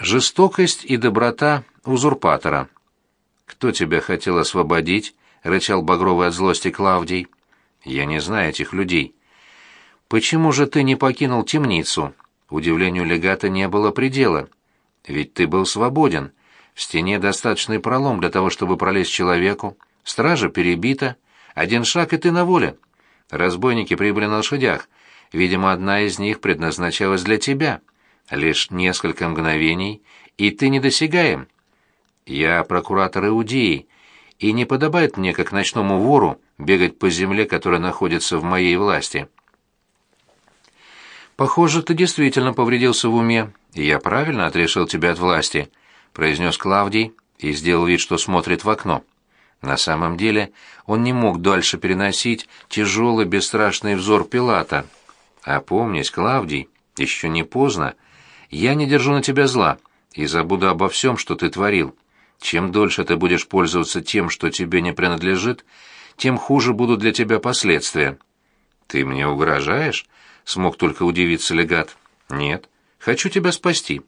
Жестокость и доброта узурпатора. «Кто тебя хотел освободить?» — рычал багровый от злости Клавдий. «Я не знаю этих людей». «Почему же ты не покинул темницу?» Удивлению легата не было предела. «Ведь ты был свободен. В стене достаточный пролом для того, чтобы пролезть человеку. Стража перебита. Один шаг, и ты на воле. Разбойники прибыли на лошадях. Видимо, одна из них предназначалась для тебя». Лишь несколько мгновений, и ты недосягаем. Я прокуратор Иудеи, и не подобает мне, как ночному вору, бегать по земле, которая находится в моей власти. Похоже, ты действительно повредился в уме, и я правильно отрешил тебя от власти, произнес Клавдий и сделал вид, что смотрит в окно. На самом деле он не мог дальше переносить тяжелый бесстрашный взор Пилата. «Опомнись, Клавдий, еще не поздно», я не держу на тебя зла и забуду обо всем, что ты творил. Чем дольше ты будешь пользоваться тем, что тебе не принадлежит, тем хуже будут для тебя последствия. Ты мне угрожаешь? Смог только удивиться легат. Нет, хочу тебя спасти.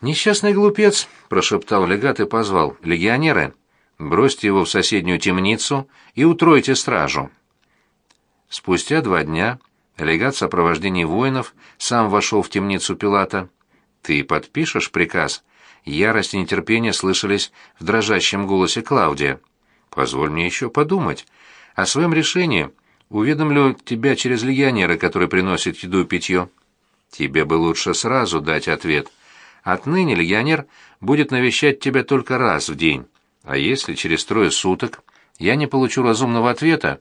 Несчастный глупец, прошептал легат и позвал. Легионеры, бросьте его в соседнюю темницу и утройте стражу. Спустя два дня Легат в сопровождении воинов сам вошел в темницу Пилата. «Ты подпишешь приказ?» Ярость и нетерпение слышались в дрожащем голосе Клаудия. «Позволь мне еще подумать. О своем решении уведомлю тебя через легионера, который приносит еду и питье». «Тебе бы лучше сразу дать ответ. Отныне легионер будет навещать тебя только раз в день. А если через трое суток я не получу разумного ответа,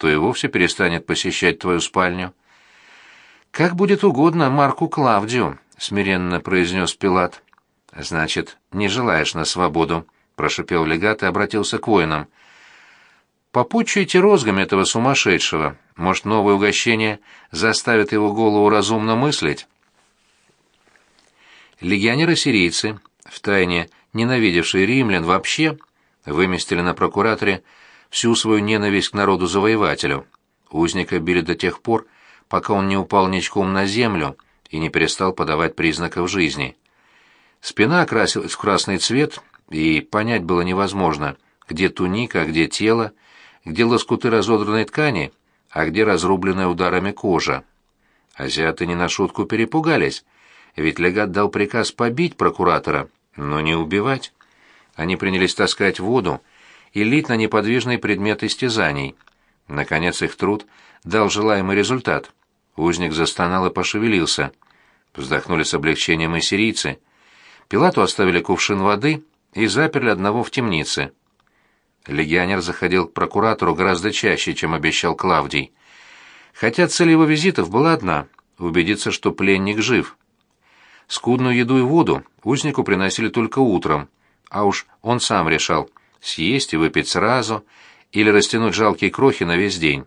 то и вовсе перестанет посещать твою спальню. «Как будет угодно Марку Клавдию», — смиренно произнес Пилат. «Значит, не желаешь на свободу», — прошипел легат и обратился к воинам. «Попутчуйте розгами этого сумасшедшего. Может, новое угощение заставит его голову разумно мыслить?» Легионеры-сирийцы, втайне ненавидевшие римлян вообще, выместили на прокураторе всю свою ненависть к народу-завоевателю. Узника били до тех пор, пока он не упал ничком на землю и не перестал подавать признаков жизни. Спина окрасилась в красный цвет, и понять было невозможно, где туника, где тело, где лоскуты разодранной ткани, а где разрубленная ударами кожа. Азиаты не на шутку перепугались, ведь легат дал приказ побить прокуратора, но не убивать. Они принялись таскать воду, и лить на неподвижный предмет истязаний. Наконец их труд дал желаемый результат. Узник застонал и пошевелился. Вздохнули с облегчением и сирийцы. Пилату оставили кувшин воды и заперли одного в темнице. Легионер заходил к прокуратору гораздо чаще, чем обещал Клавдий. Хотя цель его визитов была одна — убедиться, что пленник жив. Скудную еду и воду узнику приносили только утром, а уж он сам решал — съесть и выпить сразу или растянуть жалкие крохи на весь день.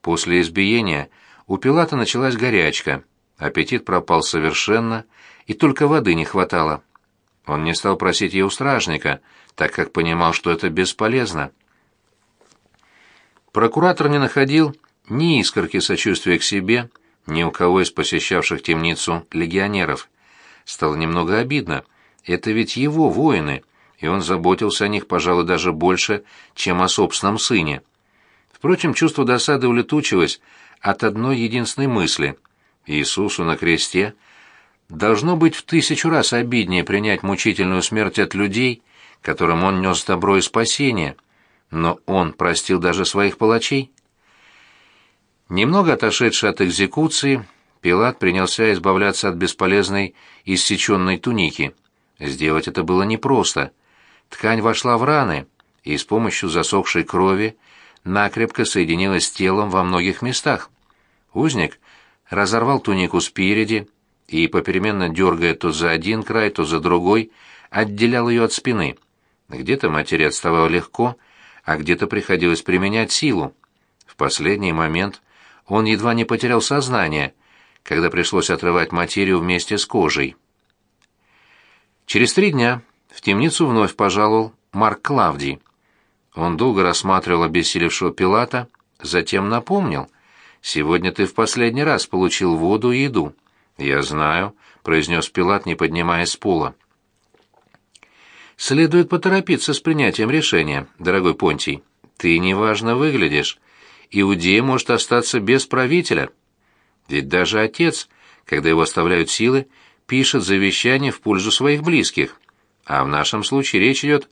После избиения у Пилата началась горячка, аппетит пропал совершенно, и только воды не хватало. Он не стал просить ее у стражника, так как понимал, что это бесполезно. Прокуратор не находил ни искорки сочувствия к себе, ни у кого из посещавших темницу легионеров. Стало немного обидно. Это ведь его воины, и он заботился о них, пожалуй, даже больше, чем о собственном сыне. Впрочем, чувство досады улетучилось от одной единственной мысли. Иисусу на кресте должно быть в тысячу раз обиднее принять мучительную смерть от людей, которым он нес добро и спасение, но он простил даже своих палачей. Немного отошедший от экзекуции, Пилат принялся избавляться от бесполезной иссеченной туники. Сделать это было непросто — Ткань вошла в раны и с помощью засохшей крови накрепко соединилась с телом во многих местах. Узник разорвал тунику спереди и, попеременно дергая то за один край, то за другой, отделял ее от спины. Где-то матери отставало легко, а где-то приходилось применять силу. В последний момент он едва не потерял сознание, когда пришлось отрывать материю вместе с кожей. Через три дня в темницу вновь пожаловал Марк Клавдий. Он долго рассматривал обессилевшего Пилата, затем напомнил. «Сегодня ты в последний раз получил воду и еду». «Я знаю», — произнес Пилат, не поднимаясь с пола. «Следует поторопиться с принятием решения, дорогой Понтий. Ты неважно выглядишь. Иудея может остаться без правителя. Ведь даже отец, когда его оставляют силы, пишет завещание в пользу своих близких. А в нашем случае речь идет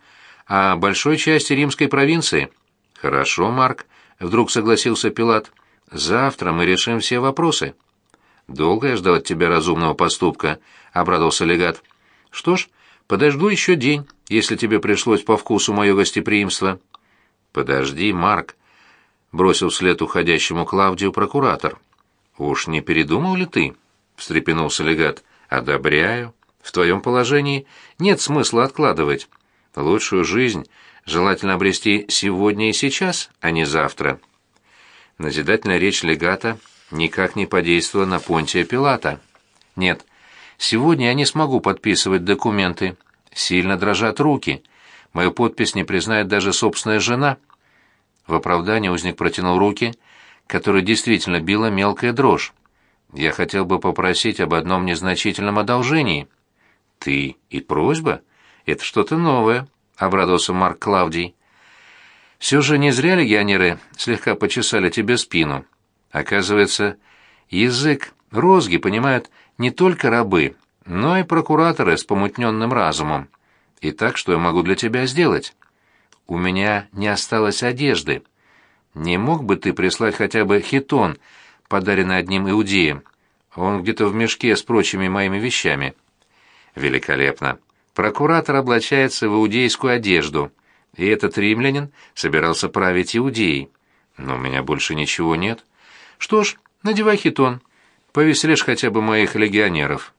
о большой части римской провинции. Хорошо, Марк, вдруг согласился Пилат. Завтра мы решим все вопросы. Долго я ждал от тебя разумного поступка, обрадовался легат. Что ж, подожду еще день, если тебе пришлось по вкусу мое гостеприимство. Подожди, Марк, бросил вслед уходящему Клавдию прокуратор. Уж не передумал ли ты? встрепенулся легат. Одобряю. В твоем положении нет смысла откладывать. Лучшую жизнь желательно обрести сегодня и сейчас, а не завтра. Назидательная речь легата никак не подействовала на Понтия Пилата. Нет, сегодня я не смогу подписывать документы. Сильно дрожат руки. Мою подпись не признает даже собственная жена. В оправдании узник протянул руки, которые действительно била мелкая дрожь. Я хотел бы попросить об одном незначительном одолжении. Ты и просьба? Это что-то новое, обрадовался Марк Клавдий. Все же не зря легионеры слегка почесали тебе спину. Оказывается, язык розги понимают не только рабы, но и прокураторы с помутненным разумом. Итак, что я могу для тебя сделать? У меня не осталось одежды. Не мог бы ты прислать хотя бы хитон, подаренный одним иудеем. Он где-то в мешке с прочими моими вещами. Великолепно. Прокуратор облачается в иудейскую одежду, и этот римлянин собирался править Иудеей. Но у меня больше ничего нет. Что ж, надевай хитон. Повеселишь хотя бы моих легионеров.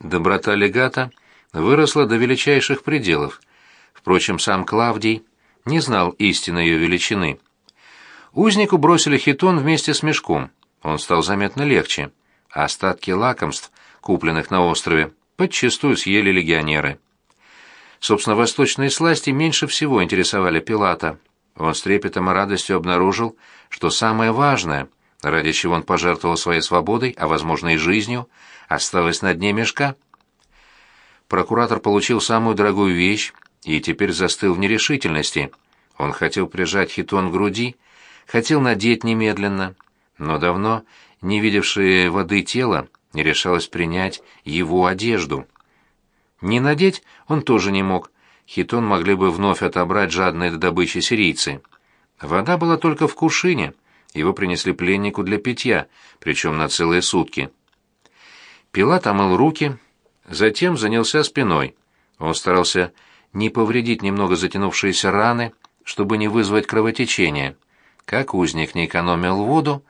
Доброта легата выросла до величайших пределов. Впрочем, сам Клавдий не знал истинной ее величины. Узнику бросили хитон вместе с мешком. Он стал заметно легче. Остатки лакомств, купленных на острове, подчистую съели легионеры. Собственно, восточные сласти меньше всего интересовали Пилата. Он с трепетом и радостью обнаружил, что самое важное, ради чего он пожертвовал своей свободой, а, возможно, и жизнью, осталось на дне мешка. Прокуратор получил самую дорогую вещь и теперь застыл в нерешительности. Он хотел прижать хитон к груди, хотел надеть немедленно, но давно не видевшее воды тело не решалось принять его одежду. Не надеть он тоже не мог, хитон могли бы вновь отобрать жадные до добычи сирийцы. Вода была только в кувшине, его принесли пленнику для питья, причем на целые сутки. Пилат омыл руки, затем занялся спиной. Он старался не повредить немного затянувшиеся раны, чтобы не вызвать кровотечения. Как узник не экономил воду,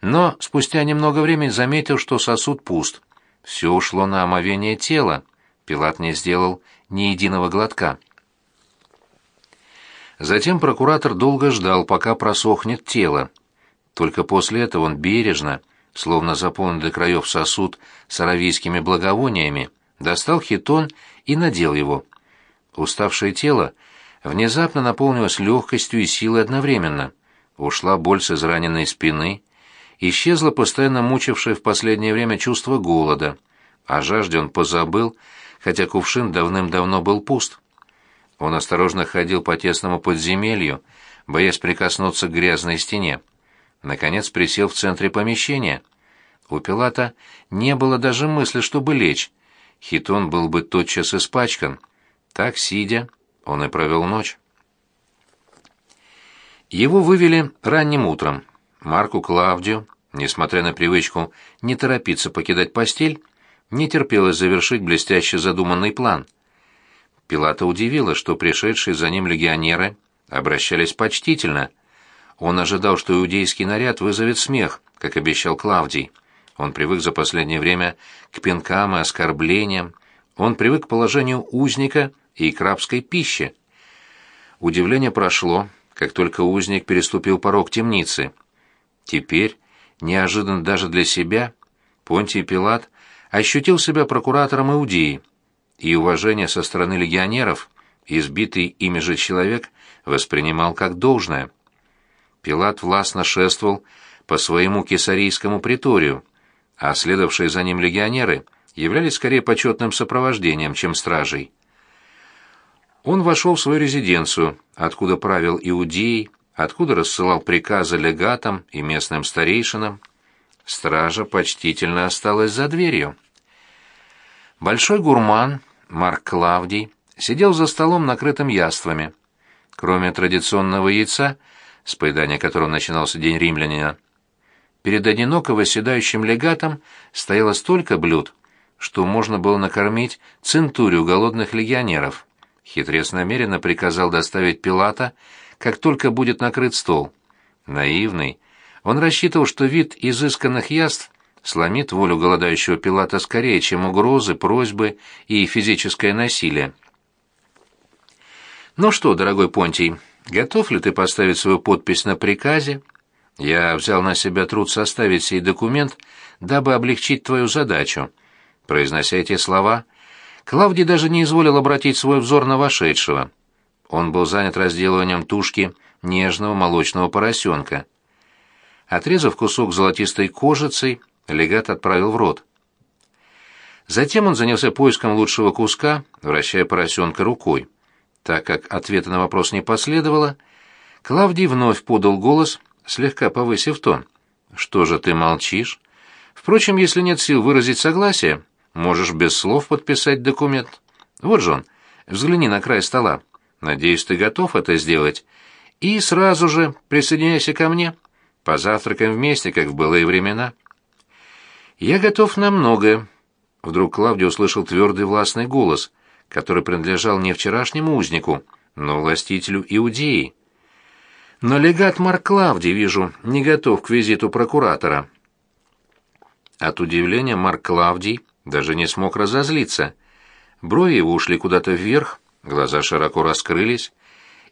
но спустя немного времени заметил, что сосуд пуст. Все ушло на омовение тела. Пилат не сделал ни единого глотка. Затем прокуратор долго ждал, пока просохнет тело. Только после этого он бережно, словно заполненный до краев сосуд с аравийскими благовониями, достал хитон и надел его. Уставшее тело внезапно наполнилось легкостью и силой одновременно. Ушла боль с израненной спины, исчезло постоянно мучившее в последнее время чувство голода. О жажде он позабыл, хотя кувшин давным-давно был пуст. Он осторожно ходил по тесному подземелью, боясь прикоснуться к грязной стене. Наконец присел в центре помещения. У Пилата не было даже мысли, чтобы лечь. Хитон был бы тотчас испачкан. Так, сидя, он и провел ночь. Его вывели ранним утром. Марку Клавдию, несмотря на привычку не торопиться покидать постель, не терпелось завершить блестяще задуманный план. Пилата удивило, что пришедшие за ним легионеры обращались почтительно. Он ожидал, что иудейский наряд вызовет смех, как обещал Клавдий. Он привык за последнее время к пинкам и оскорблениям. Он привык к положению узника и к рабской пище. Удивление прошло, как только узник переступил порог темницы. Теперь, неожиданно даже для себя, Понтий Пилат ощутил себя прокуратором Иудеи, и уважение со стороны легионеров избитый ими же человек воспринимал как должное. Пилат властно шествовал по своему кесарийскому приторию. а следовавшие за ним легионеры являлись скорее почетным сопровождением, чем стражей. Он вошел в свою резиденцию, откуда правил Иудеей, откуда рассылал приказы легатам и местным старейшинам. Стража почтительно осталась за дверью. Большой гурман, Марк Клавдий, сидел за столом, накрытым яствами. Кроме традиционного яйца, с поедания которого начинался день римлянина, перед одиноко восседающим легатом стояло столько блюд, что можно было накормить центурию голодных легионеров. Хитрец намеренно приказал доставить Пилата, как только будет накрыт стол. Наивный, он рассчитывал, что вид изысканных яств сломит волю голодающего Пилата скорее, чем угрозы, просьбы и физическое насилие. «Ну что, дорогой Понтий, готов ли ты поставить свою подпись на приказе? Я взял на себя труд составить сей документ, дабы облегчить твою задачу». Произнося эти слова, Клавдий даже не изволил обратить свой взор на вошедшего. Он был занят разделыванием тушки нежного молочного поросенка. Отрезав кусок золотистой кожицей, легат отправил в рот. Затем он занялся поиском лучшего куска, вращая поросенка рукой. Так как ответа на вопрос не последовало, Клавдий вновь подал голос, слегка повысив тон. «Что же ты молчишь? Впрочем, если нет сил выразить согласие, Можешь без слов подписать документ. Вот же он. Взгляни на край стола. Надеюсь, ты готов это сделать. И сразу же присоединяйся ко мне. Позавтракаем вместе, как в былые времена. Я готов на многое. Вдруг Клавдий услышал твердый властный голос, который принадлежал не вчерашнему узнику, но властителю Иудеи. Но легат Марк Клавдий, вижу, не готов к визиту прокуратора. От удивления Марк Клавдий даже не смог разозлиться. Брови его ушли куда-то вверх, глаза широко раскрылись,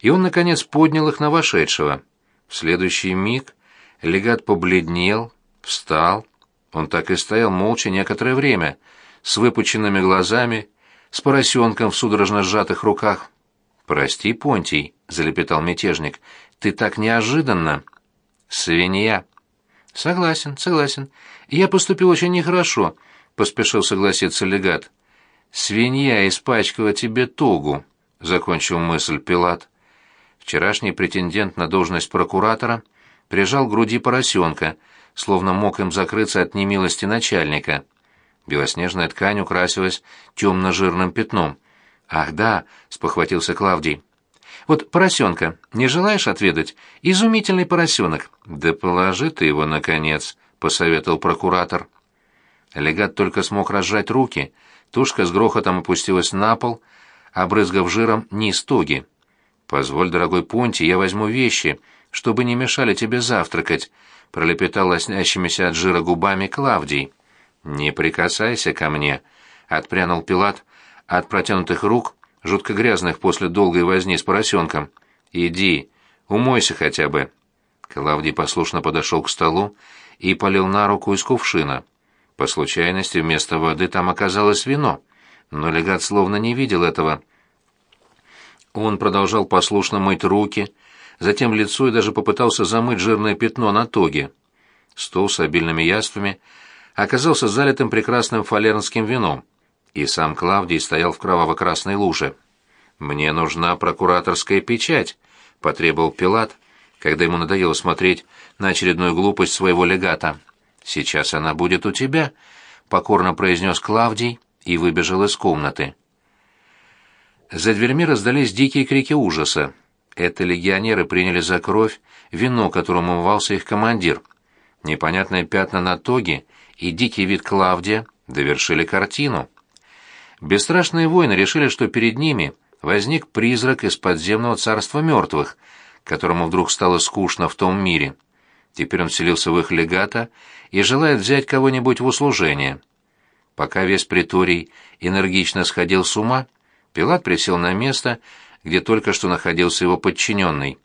и он, наконец, поднял их на вошедшего. В следующий миг легат побледнел, встал. Он так и стоял молча некоторое время, с выпученными глазами, с поросенком в судорожно сжатых руках. «Прости, Понтий», — залепетал мятежник, — «ты так неожиданно». «Свинья». «Согласен, согласен. Я поступил очень нехорошо, — поспешил согласиться легат. «Свинья испачкала тебе тогу», — закончил мысль Пилат. Вчерашний претендент на должность прокуратора прижал к груди поросенка, словно мог им закрыться от немилости начальника. Белоснежная ткань украсилась темно-жирным пятном. «Ах да», — спохватился Клавдий. «Вот поросенка, не желаешь отведать? Изумительный поросенок». «Да положи ты его, наконец», — посоветовал прокуратор. Легат только смог разжать руки, тушка с грохотом опустилась на пол, обрызгав жиром низ тоги. «Позволь, дорогой Понти, я возьму вещи, чтобы не мешали тебе завтракать», — пролепетал лоснящимися от жира губами Клавдий. «Не прикасайся ко мне», — отпрянул Пилат от протянутых рук, жутко грязных после долгой возни с поросенком. «Иди, умойся хотя бы». Клавдий послушно подошел к столу и полил на руку из кувшина. По случайности вместо воды там оказалось вино, но легат словно не видел этого. Он продолжал послушно мыть руки, затем лицо и даже попытался замыть жирное пятно на тоге. Стол с обильными яствами оказался залитым прекрасным фалернским вином, и сам Клавдий стоял в кроваво-красной луже. «Мне нужна прокураторская печать», — потребовал Пилат, когда ему надоело смотреть на очередную глупость своего легата. «Сейчас она будет у тебя», — покорно произнес Клавдий и выбежал из комнаты. За дверьми раздались дикие крики ужаса. Это легионеры приняли за кровь вино, которым умывался их командир. Непонятные пятна на тоге и дикий вид Клавдия довершили картину. Бесстрашные воины решили, что перед ними возник призрак из подземного царства мертвых, которому вдруг стало скучно в том мире. Теперь он вселился в их легата и желает взять кого-нибудь в услужение. Пока весь приторий энергично сходил с ума, Пилат присел на место, где только что находился его подчиненный.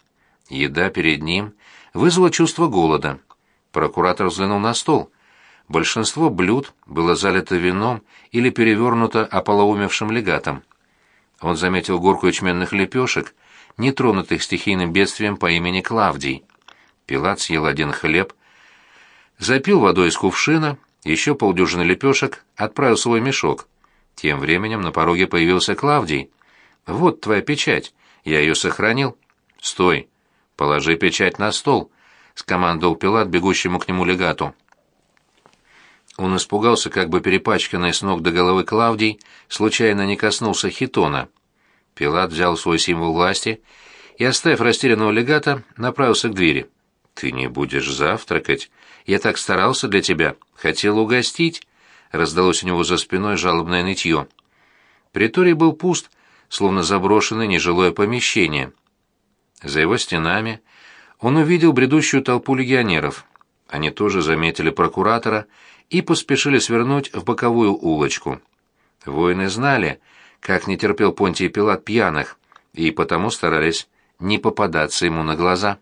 Еда перед ним вызвала чувство голода. Прокуратор взглянул на стол. Большинство блюд было залито вином или перевернуто ополоумевшим легатом. Он заметил горку ячменных лепешек, нетронутых стихийным бедствием по имени Клавдий. Пилат съел один хлеб, запил водой из кувшина еще полдюжины лепешек, отправил свой мешок. Тем временем на пороге появился Клавдий. «Вот твоя печать. Я ее сохранил». «Стой! Положи печать на стол», — скомандовал Пилат бегущему к нему легату. Он испугался, как бы перепачканный с ног до головы Клавдий случайно не коснулся хитона. Пилат взял свой символ власти и, оставив растерянного легата, направился к двери. «Ты не будешь завтракать? Я так старался для тебя, хотел угостить», — раздалось у него за спиной жалобное нытье. Приторий был пуст, словно заброшенное нежилое помещение. За его стенами он увидел бредущую толпу легионеров. Они тоже заметили прокуратора и поспешили свернуть в боковую улочку. Воины знали, как не терпел Понтий Пилат пьяных, и потому старались не попадаться ему на глаза.